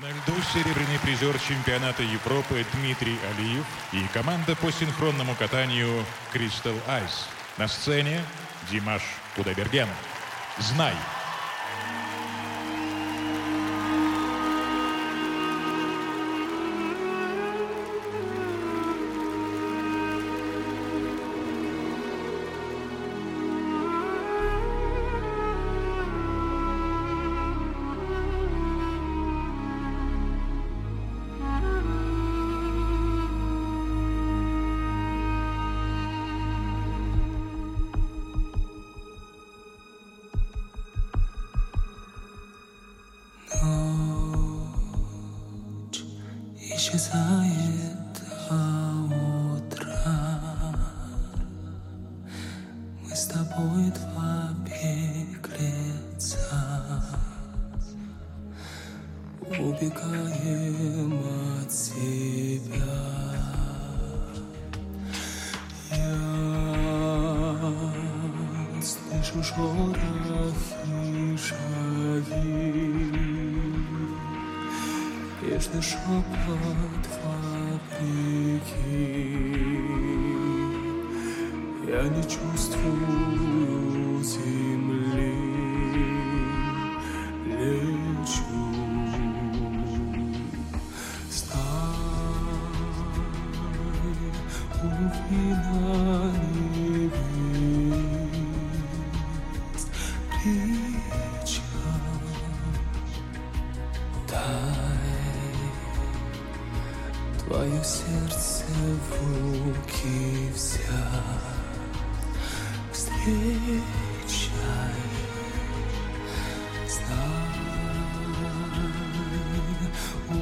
На льду серебряный призер чемпионата Европы Дмитрий Алиев и команда по синхронному катанию Crystal Ice. На сцене Димаш Кудайберген. Знай. Исчезает до утра Мы с тобой два беглеца. Убегаем от себя. Я слышу шорохи шаги Нежный шепот вопреки. Я не чувствую земли Лечу. Знай, у на небес твое сердце в руки взять, встречай, знай, у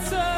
answer.